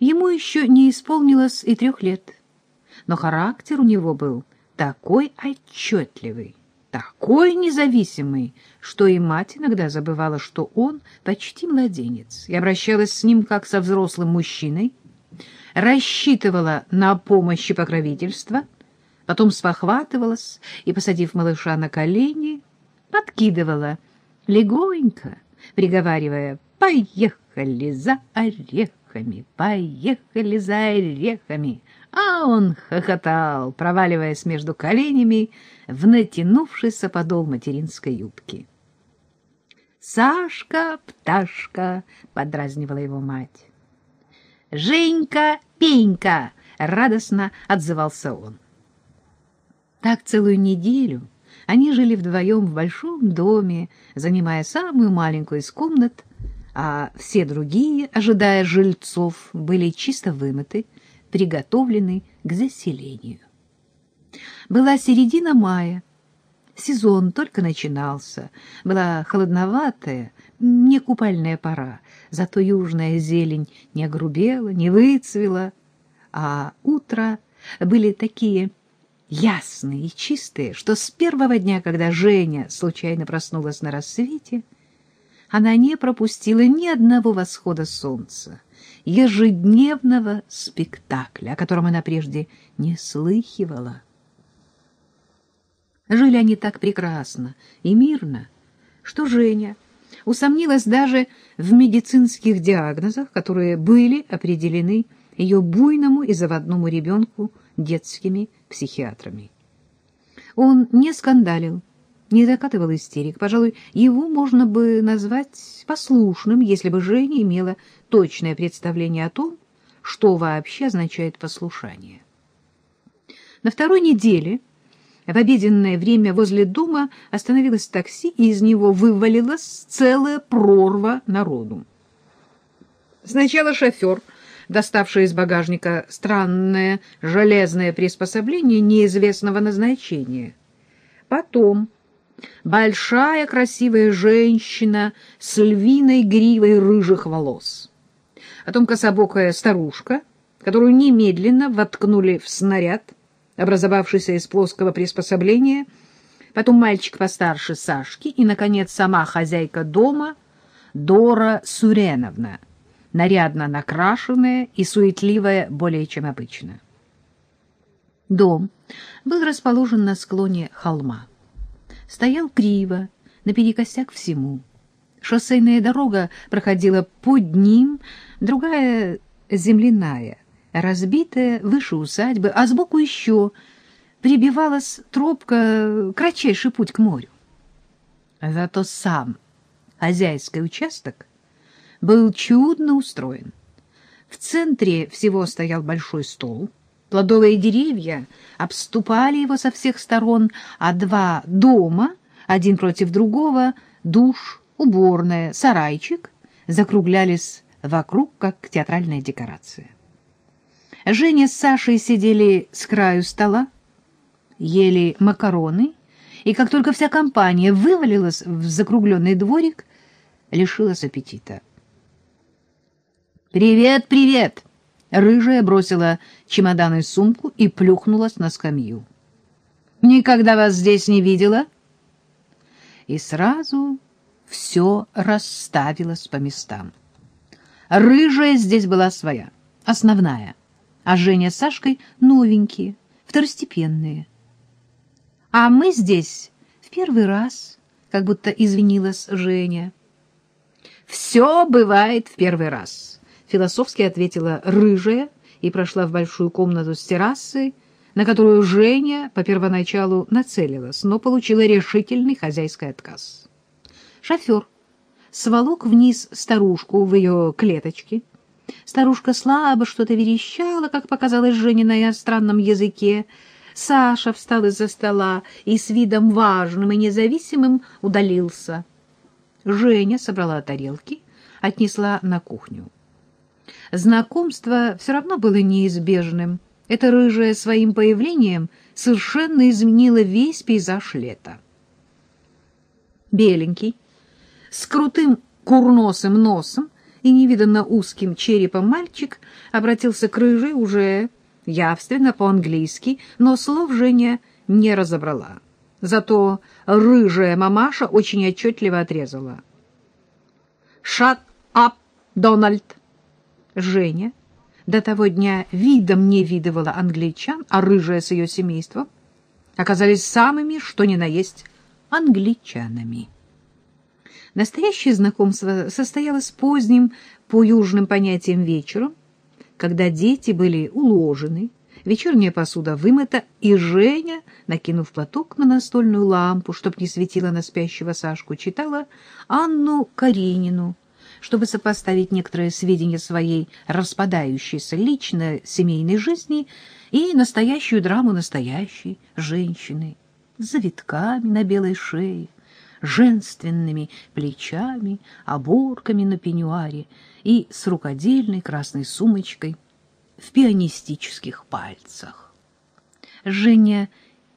Ему еще не исполнилось и трех лет, но характер у него был такой отчетливый, такой независимый, что и мать иногда забывала, что он почти младенец, и обращалась с ним как со взрослым мужчиной, рассчитывала на помощь и покровительство, потом спохватывалась и, посадив малыша на колени, подкидывала легонько, приговаривая «Поехали за орехами, поехали за орехами!» А он хохотал, проваливаясь между коленями в натянувшийся подол материнской юбки. «Сашка, пташка!» — подразнивала его мать. «Женька, пенька!» — радостно отзывался он. Так целую неделю они жили вдвоем в большом доме, занимая самую маленькую из комнат, а все другие, ожидая жильцов, были чисто вымыты, приготовлены к заселению. Была середина мая, сезон только начинался, была холодноватая, не купальная пора, зато южная зелень не огрубела, не выцвела, а утро были такие ясные и чистые, что с первого дня, когда Женя случайно проснулась на рассвете, она не пропустила ни одного восхода солнца, ежедневного спектакля, о котором она прежде не слыхивала. Жили они так прекрасно и мирно, что Женя усомнилась даже в медицинских диагнозах, которые были определены ее буйному и заводному ребенку детскими психиатрами. Он не скандалил, не закатывал истерик. Пожалуй, его можно бы назвать послушным, если бы Женя имела точное представление о том, что вообще означает послушание. На второй неделе в обеденное время возле дома остановилось такси, и из него вывалилась целая прорва народу. Сначала шофер, доставший из багажника странное железное приспособление неизвестного назначения. Потом большая красивая женщина с львиной гривой рыжих волос. Потом кособокая старушка, которую немедленно воткнули в снаряд, образовавшийся из плоского приспособления, потом мальчик постарше Сашки и, наконец, сама хозяйка дома Дора Суреновна, нарядно накрашенная и суетливая более чем обычно. Дом был расположен на склоне холма. Стоял криво, наперекосяк всему. Шоссейная дорога проходила под ним, другая земляная, разбитая выше усадьбы, а сбоку еще прибивалась тропка, кратчайший путь к морю. Зато сам хозяйский участок был чудно устроен. В центре всего стоял большой стол, плодовые деревья обступали его со всех сторон, а два дома, один против другого, душ, уборная, сарайчик, закруглялись вокруг, как театральная декорация. Женя с Сашей сидели с краю стола, ели макароны, и как только вся компания вывалилась в закругленный дворик, лишилась аппетита. «Привет, привет!» Рыжая бросила чемодан и сумку и плюхнулась на скамью. «Никогда вас здесь не видела?» И сразу все расставилось по местам. Рыжая здесь была своя, основная, а Женя с Сашкой новенькие, второстепенные. А мы здесь в первый раз, как будто извинилась Женя. «Все бывает в первый раз», — философски ответила Рыжая и прошла в большую комнату с террасой, на которую Женя по первоначалу нацелилась, но получила решительный хозяйский отказ. Шофер сволок вниз старушку в ее клеточке. Старушка слабо что-то верещала, как показалось Жене на иностранном языке. Саша встал из-за стола и с видом важным и независимым удалился. Женя собрала тарелки, отнесла на кухню. Знакомство все равно было неизбежным. Это рыжая своим появлением совершенно изменила весь пейзаж лета. Беленький, с крутым курносым носом и невиданно узким черепом мальчик обратился к рыжей уже явственно по-английски, но слов Женя не разобрала. Зато рыжая мамаша очень отчетливо отрезала. «Shut up, Дональд!» Женя до того дня видом не видывала англичан, а рыжая с ее семейством оказались самыми, что ни на есть, англичанами. Настоящее знакомство состоялось поздним по южным понятиям вечером, когда дети были уложены, вечерняя посуда вымыта, и Женя, накинув платок на настольную лампу, чтоб не светила на спящего Сашку, читала Анну Каренину, чтобы сопоставить некоторые сведения своей распадающейся личной семейной жизни и настоящую драму настоящей женщины с завитками на белой шее, женственными плечами, оборками на пеньюаре и с рукодельной красной сумочкой в пианистических пальцах. Женя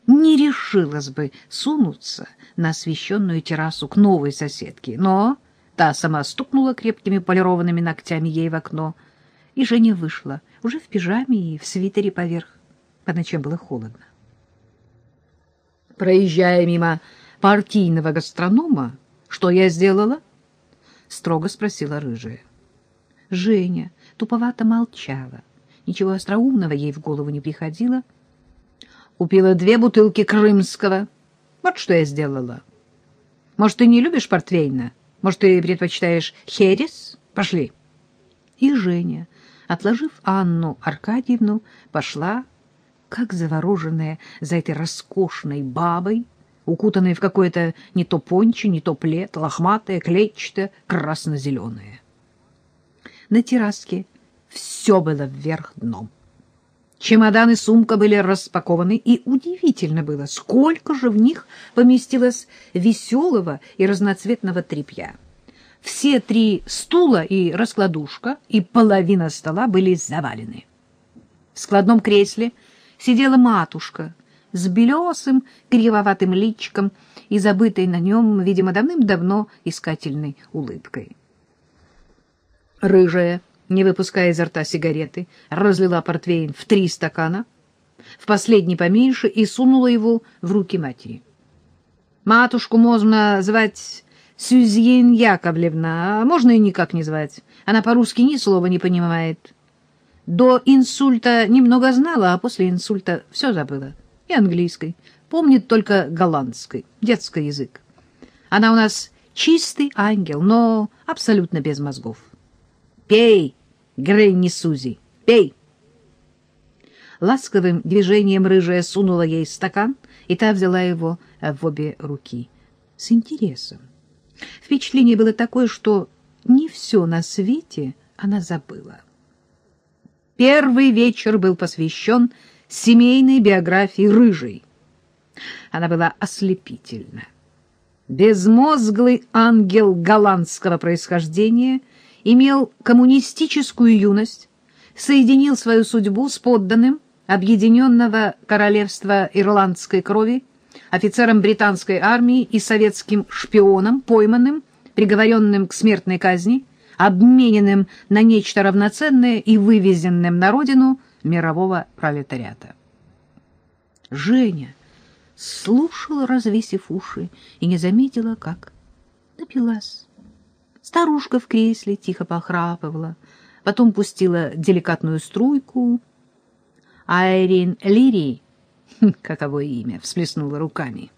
не решилась бы сунуться на освещенную террасу к новой соседке, но та сама стукнула крепкими полированными ногтями ей в окно, и Женя вышла, уже в пижаме и в свитере поверх. По ночам было холодно. Проезжая мимо партийного гастронома, что я сделала? — строго спросила рыжая. Женя туповато молчала. Ничего остроумного ей в голову не приходило. Купила две бутылки крымского. Вот что я сделала. Может, ты не любишь портвейна? Может, ты предпочитаешь херес? Пошли. И Женя, отложив Анну Аркадьевну, пошла, как завороженная за этой роскошной бабой, укутанной в какое-то не то пончо, не то плед, лохматое, клетчатое, красно-зеленое. На терраске все было вверх дном. Чемодан и сумка были распакованы, и удивительно было, сколько же в них поместилось веселого и разноцветного тряпья. Все три стула и раскладушка, и половина стола были завалены. В складном кресле сидела матушка с белесым кривоватым личиком и забытой на нем, видимо, давным-давно искательной улыбкой. Рыжая не выпуская изо рта сигареты, разлила портвейн в три стакана, в последний поменьше, и сунула его в руки матери. Матушку можно звать Сюзьен Яковлевна, а можно и никак не звать. Она по-русски ни слова не понимает. До инсульта немного знала, а после инсульта все забыла. И английской. Помнит только голландской, детский язык. Она у нас чистый ангел, но абсолютно без мозгов. Пей, Гренни Сузи, пей. Ласковым движением рыжая сунула ей стакан, и та взяла его в обе руки. С интересом. Впечатление было такое, что не все на свете она забыла. Первый вечер был посвящен семейной биографии Рыжей. Она была ослепительна. Безмозглый ангел голландского происхождения — имел коммунистическую юность, соединил свою судьбу с подданным Объединенного Королевства Ирландской крови, офицером британской армии и советским шпионом, пойманным, приговоренным к смертной казни, обмененным на нечто равноценное и вывезенным на родину мирового пролетариата. Женя слушала, развесив уши, и не заметила, как напилась. Старушка в кресле тихо похрапывала, потом пустила деликатную струйку. Айрин Лири, каково имя, всплеснула руками.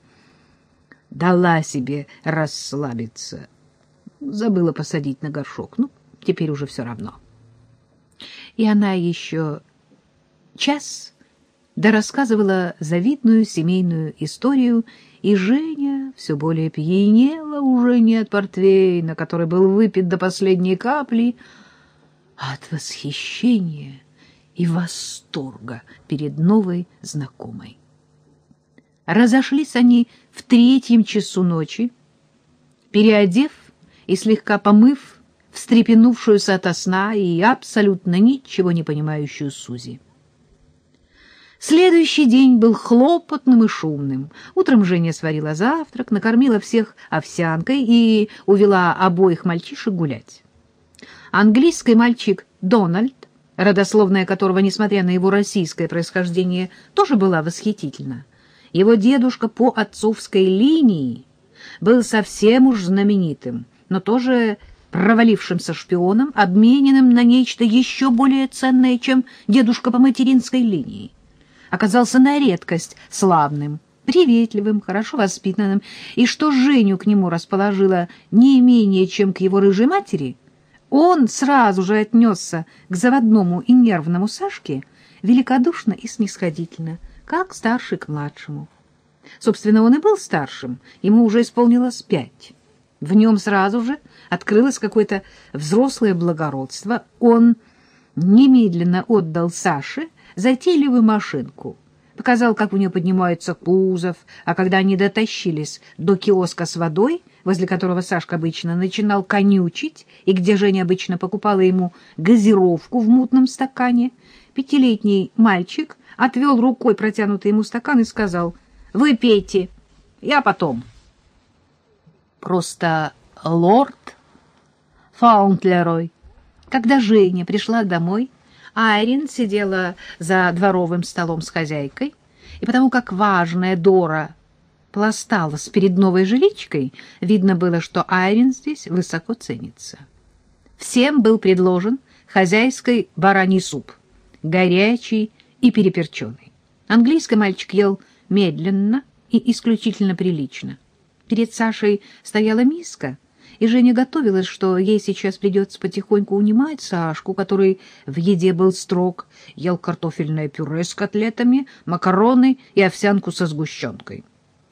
Дала себе расслабиться. Забыла посадить на горшок. Ну, теперь уже все равно. И она еще час да рассказывала завидную семейную историю, и Женя все более пьянела уже не от портвейна, который был выпит до последней капли, а от восхищения и восторга перед новой знакомой. Разошлись они в третьем часу ночи, переодев и слегка помыв встрепенувшуюся ото сна и абсолютно ничего не понимающую Сузи. Следующий день был хлопотным и шумным. Утром Женя сварила завтрак, накормила всех овсянкой и увела обоих мальчишек гулять. Английский мальчик Дональд, родословная которого, несмотря на его российское происхождение, тоже была восхитительна. Его дедушка по отцовской линии был совсем уж знаменитым, но тоже провалившимся шпионом, обмененным на нечто еще более ценное, чем дедушка по материнской линии. Оказался на редкость славным, приветливым, хорошо воспитанным, и что Женю к нему расположила не менее, чем к его рыжей матери, он сразу же отнесся к заводному и нервному Сашке великодушно и снисходительно, как старший к младшему. Собственно, он и был старшим, ему уже исполнилось пять. В нем сразу же открылось какое-то взрослое благородство. Он немедленно отдал Саше затейливую машинку, показал, как у нее поднимается кузов, а когда они дотащились до киоска с водой, возле которого Сашка обычно начинал конючить, и где Женя обычно покупала ему газировку в мутном стакане, пятилетний мальчик отвел рукой протянутый ему стакан и сказал «Вы пейте, я потом». Просто лорд Фаунтлерой. Когда Женя пришла домой, Айрин сидела за дворовым столом с хозяйкой, и потому как важная Дора пласталась перед новой жиличкой, видно было, что Айрин здесь высоко ценится. Всем был предложен хозяйский бараний суп, горячий и переперченный. Английский мальчик ел медленно и исключительно прилично. Перед Сашей стояла миска — и Женя готовилась, что ей сейчас придется потихоньку унимать Сашку, который в еде был строг, ел картофельное пюре с котлетами, макароны и овсянку со сгущенкой.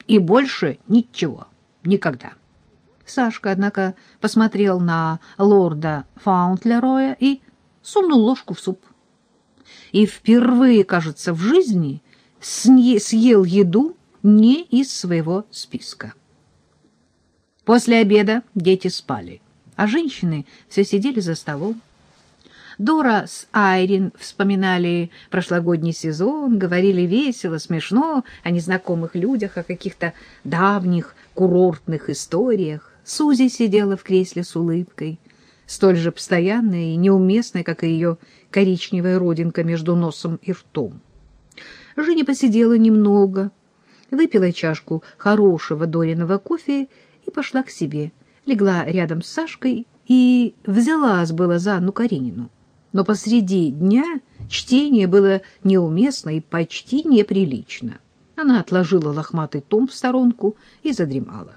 И больше ничего. Никогда. Сашка, однако, посмотрел на лорда Фаунтлероя и сунул ложку в суп. И впервые, кажется, в жизни съел еду не из своего списка. После обеда дети спали, а женщины все сидели за столом. Дора с Айрин вспоминали прошлогодний сезон, говорили весело, смешно о незнакомых людях, о каких-то давних курортных историях. Сузи сидела в кресле с улыбкой, столь же постоянной и неуместной, как и ее коричневая родинка между носом и ртом. Женя посидела немного, выпила чашку хорошего Дориного кофе и пошла к себе, легла рядом с Сашкой и взялась было за Анну Каренину. Но посреди дня чтение было неуместно и почти неприлично. Она отложила лохматый том в сторонку и задремала.